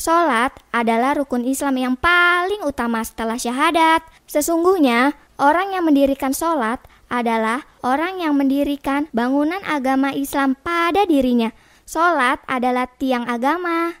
Sholat adalah rukun Islam yang paling utama setelah syahadat. Sesungguhnya, orang yang mendirikan sholat adalah orang yang mendirikan bangunan agama Islam pada dirinya. Sholat adalah tiang agama.